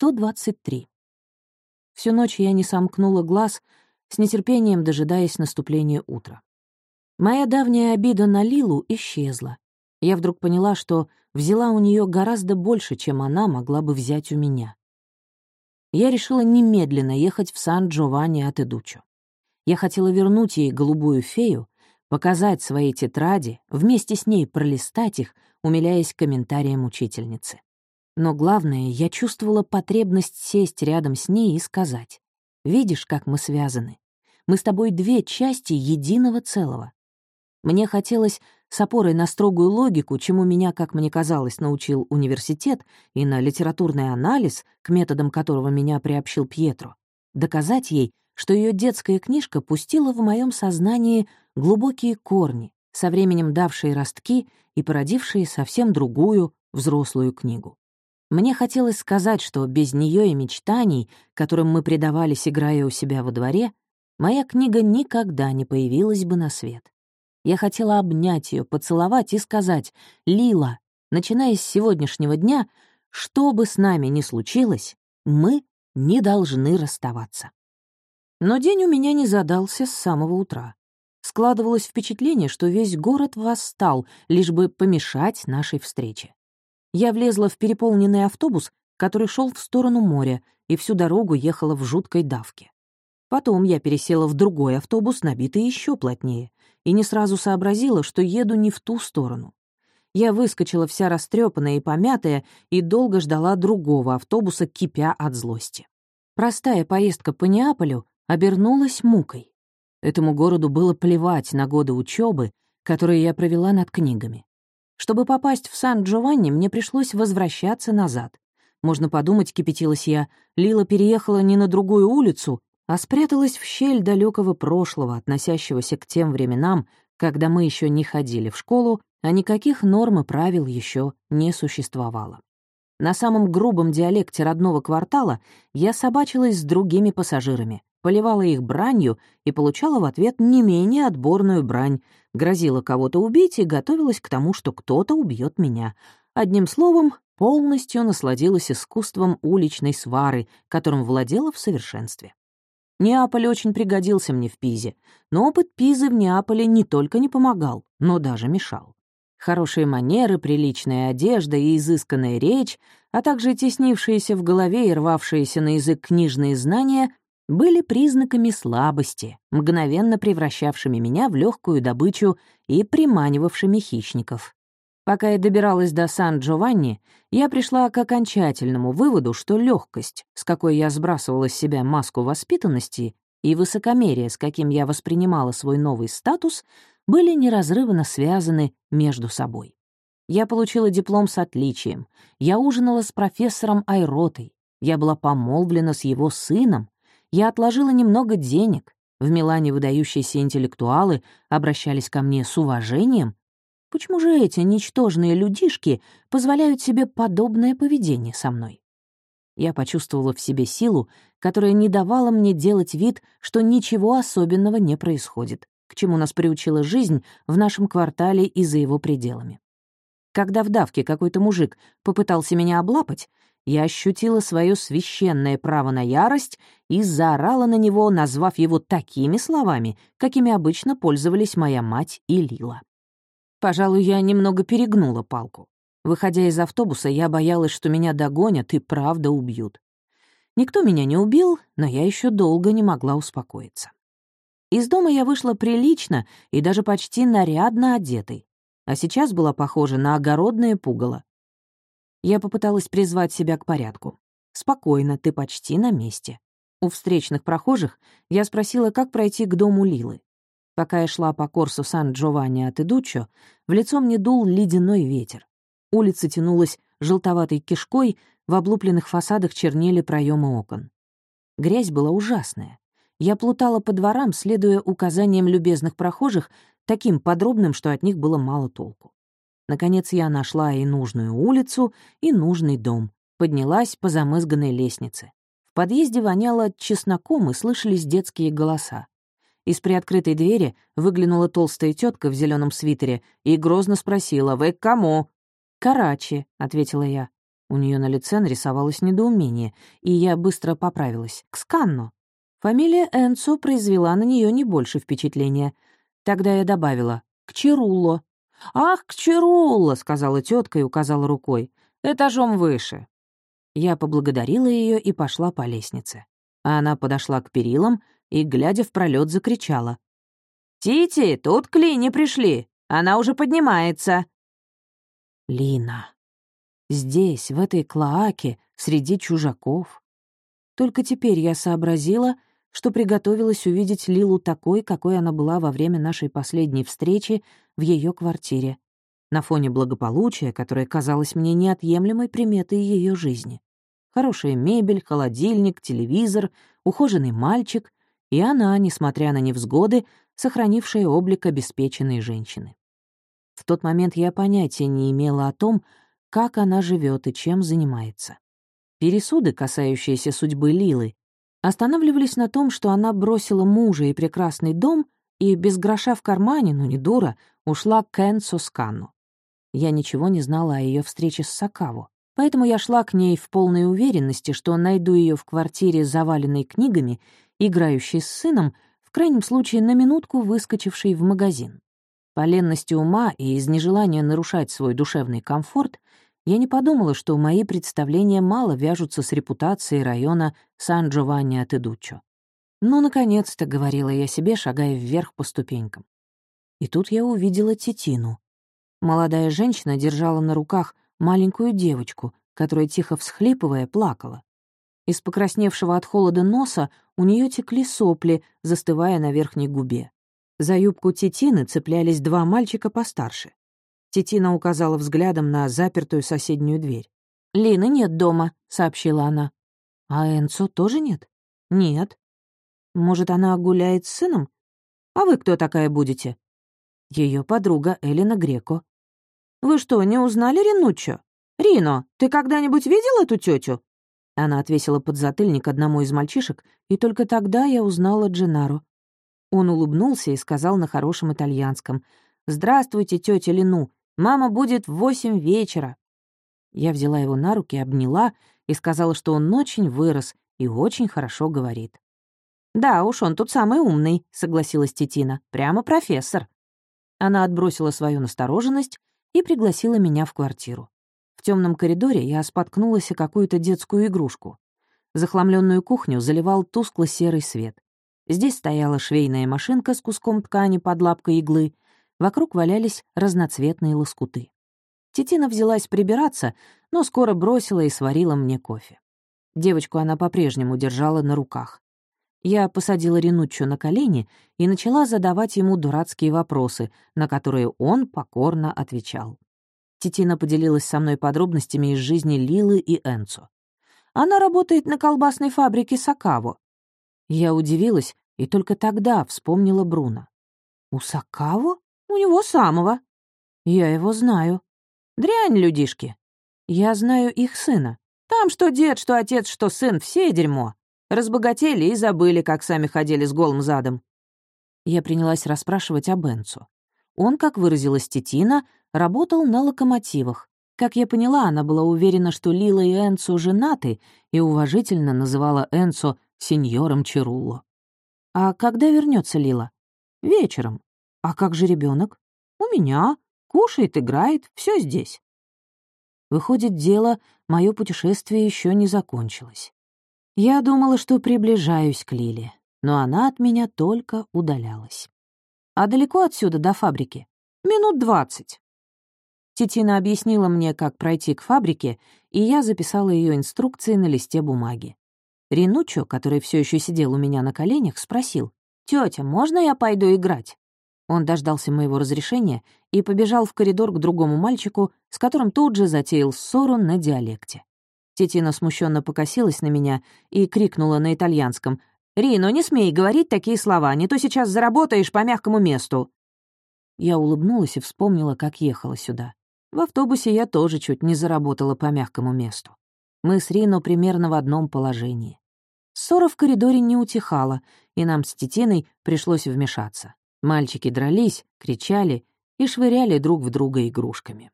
123. Всю ночь я не сомкнула глаз, с нетерпением дожидаясь наступления утра. Моя давняя обида на Лилу исчезла. Я вдруг поняла, что взяла у нее гораздо больше, чем она могла бы взять у меня. Я решила немедленно ехать в Сан-Джованни от Идучо. Я хотела вернуть ей голубую фею, показать свои тетради, вместе с ней пролистать их, умиляясь комментариям учительницы. Но главное, я чувствовала потребность сесть рядом с ней и сказать, «Видишь, как мы связаны? Мы с тобой две части единого целого». Мне хотелось с опорой на строгую логику, чему меня, как мне казалось, научил университет, и на литературный анализ, к методам которого меня приобщил Пьетро, доказать ей, что ее детская книжка пустила в моем сознании глубокие корни, со временем давшие ростки и породившие совсем другую взрослую книгу. Мне хотелось сказать, что без нее и мечтаний, которым мы предавались, играя у себя во дворе, моя книга никогда не появилась бы на свет. Я хотела обнять ее, поцеловать и сказать, «Лила, начиная с сегодняшнего дня, что бы с нами ни случилось, мы не должны расставаться». Но день у меня не задался с самого утра. Складывалось впечатление, что весь город восстал, лишь бы помешать нашей встрече. Я влезла в переполненный автобус, который шел в сторону моря, и всю дорогу ехала в жуткой давке. Потом я пересела в другой автобус, набитый еще плотнее, и не сразу сообразила, что еду не в ту сторону. Я выскочила вся растрепанная и помятая и долго ждала другого автобуса, кипя от злости. Простая поездка по Неаполю обернулась мукой. Этому городу было плевать на годы учебы, которые я провела над книгами. Чтобы попасть в Сан-Джованни, мне пришлось возвращаться назад. Можно подумать, кипятилась я, Лила переехала не на другую улицу, а спряталась в щель далекого прошлого, относящегося к тем временам, когда мы еще не ходили в школу, а никаких норм и правил еще не существовало. На самом грубом диалекте родного квартала я собачилась с другими пассажирами, поливала их бранью и получала в ответ не менее отборную брань, грозила кого-то убить и готовилась к тому, что кто-то убьет меня. Одним словом, полностью насладилась искусством уличной свары, которым владела в совершенстве. Неаполь очень пригодился мне в Пизе, но опыт Пизы в Неаполе не только не помогал, но даже мешал. Хорошие манеры, приличная одежда и изысканная речь, а также теснившиеся в голове и рвавшиеся на язык книжные знания были признаками слабости, мгновенно превращавшими меня в легкую добычу и приманивавшими хищников. Пока я добиралась до Сан-Джованни, я пришла к окончательному выводу, что легкость, с какой я сбрасывала с себя маску воспитанности, и высокомерие, с каким я воспринимала свой новый статус, были неразрывно связаны между собой. Я получила диплом с отличием, я ужинала с профессором Айротой, я была помолвлена с его сыном, я отложила немного денег. В Милане выдающиеся интеллектуалы обращались ко мне с уважением. Почему же эти ничтожные людишки позволяют себе подобное поведение со мной? Я почувствовала в себе силу, которая не давала мне делать вид, что ничего особенного не происходит, к чему нас приучила жизнь в нашем квартале и за его пределами. Когда в давке какой-то мужик попытался меня облапать, я ощутила свое священное право на ярость и заорала на него, назвав его такими словами, какими обычно пользовались моя мать и Лила. Пожалуй, я немного перегнула палку. Выходя из автобуса, я боялась, что меня догонят и правда убьют. Никто меня не убил, но я еще долго не могла успокоиться. Из дома я вышла прилично и даже почти нарядно одетой, а сейчас была похожа на огородное пугало. Я попыталась призвать себя к порядку. «Спокойно, ты почти на месте». У встречных прохожих я спросила, как пройти к дому Лилы. Пока я шла по курсу Сан-Джованни от Идуччо, в лицо мне дул ледяной ветер. Улица тянулась желтоватой кишкой, в облупленных фасадах чернели проемы окон. Грязь была ужасная. Я плутала по дворам, следуя указаниям любезных прохожих, таким подробным, что от них было мало толку. Наконец я нашла и нужную улицу, и нужный дом. Поднялась по замызганной лестнице. В подъезде воняло чесноком и слышались детские голоса. Из приоткрытой двери выглянула толстая тетка в зеленом свитере и грозно спросила «Вы к кому?» «Карачи», — ответила я. У нее на лице нарисовалось недоумение, и я быстро поправилась. «К Сканну». Фамилия Энцо произвела на нее не больше впечатления. Тогда я добавила «К Чирулло». «Ах, к Чирулло», — сказала тетка и указала рукой. «Этажом выше». Я поблагодарила ее и пошла по лестнице. А она подошла к перилам и, глядя в пролет, закричала. «Тити, тут к Лине пришли! Она уже поднимается!» Лина. Здесь, в этой клоаке, среди чужаков. Только теперь я сообразила, что приготовилась увидеть Лилу такой, какой она была во время нашей последней встречи в ее квартире, на фоне благополучия, которое казалось мне неотъемлемой приметой ее жизни. Хорошая мебель, холодильник, телевизор, ухоженный мальчик и она, несмотря на невзгоды, сохранившая облик обеспеченной женщины. В тот момент я понятия не имела о том, как она живет и чем занимается. Пересуды, касающиеся судьбы Лилы, останавливались на том, что она бросила мужа и прекрасный дом и без гроша в кармане, но не дура, ушла к Энсо Сканну. Я ничего не знала о ее встрече с Сакаво, поэтому я шла к ней в полной уверенности, что найду ее в квартире, заваленной книгами, играющей с сыном, в крайнем случае на минутку выскочившей в магазин. По ленности ума и из нежелания нарушать свой душевный комфорт я не подумала, что мои представления мало вяжутся с репутацией района Сан-Джованни от Идуччо. «Ну, наконец-то», — говорила я себе, шагая вверх по ступенькам. И тут я увидела Титину. Молодая женщина держала на руках маленькую девочку, которая, тихо всхлипывая, плакала. Из покрасневшего от холода носа у нее текли сопли, застывая на верхней губе. За юбку Титины цеплялись два мальчика постарше. Титина указала взглядом на запертую соседнюю дверь. «Лины нет дома», — сообщила она. «А Энцо тоже нет?» «Нет». «Может, она гуляет с сыном? А вы кто такая будете?» Ее подруга Элина Греко. «Вы что, не узнали Ринуччо? Рино, ты когда-нибудь видел эту тетю? Она отвесила подзатыльник одному из мальчишек, и только тогда я узнала Дженару. Он улыбнулся и сказал на хорошем итальянском. «Здравствуйте, тетя Лину. Мама будет в восемь вечера». Я взяла его на руки, обняла и сказала, что он очень вырос и очень хорошо говорит. «Да уж, он тут самый умный», — согласилась Тетина. «Прямо профессор». Она отбросила свою настороженность и пригласила меня в квартиру. В темном коридоре я споткнулась о какую-то детскую игрушку. Захламленную кухню заливал тускло-серый свет. Здесь стояла швейная машинка с куском ткани под лапкой иглы, вокруг валялись разноцветные лоскуты. Тетина взялась прибираться, но скоро бросила и сварила мне кофе. Девочку она по-прежнему держала на руках. Я посадила Ренуччо на колени и начала задавать ему дурацкие вопросы, на которые он покорно отвечал. Тетина поделилась со мной подробностями из жизни Лилы и Энцо. Она работает на колбасной фабрике Сакаво. Я удивилась и только тогда вспомнила Бруно. «У Сакаво? У него самого. Я его знаю. Дрянь, людишки. Я знаю их сына. Там что дед, что отец, что сын, все дерьмо. Разбогатели и забыли, как сами ходили с голым задом». Я принялась расспрашивать об Энцо. Он, как выразилась Тетина, работал на локомотивах. Как я поняла, она была уверена, что Лила и Энцо женаты, и уважительно называла Энцо сеньором Чирулло. «А когда вернется Лила?» «Вечером. А как же ребенок? «У меня. Кушает, играет, все здесь». Выходит, дело, мое путешествие еще не закончилось. Я думала, что приближаюсь к Лиле, но она от меня только удалялась. А далеко отсюда до фабрики? Минут двадцать. Тетина объяснила мне, как пройти к фабрике, и я записала ее инструкции на листе бумаги. Ринучо, который все еще сидел у меня на коленях, спросил, «Тетя, можно я пойду играть?» Он дождался моего разрешения и побежал в коридор к другому мальчику, с которым тут же затеял ссору на диалекте. Тетина смущенно покосилась на меня и крикнула на итальянском, «Рино, не смей говорить такие слова, не то сейчас заработаешь по мягкому месту». Я улыбнулась и вспомнила, как ехала сюда. В автобусе я тоже чуть не заработала по мягкому месту. Мы с Рино примерно в одном положении. Ссора в коридоре не утихала, и нам с Тетиной пришлось вмешаться. Мальчики дрались, кричали и швыряли друг в друга игрушками.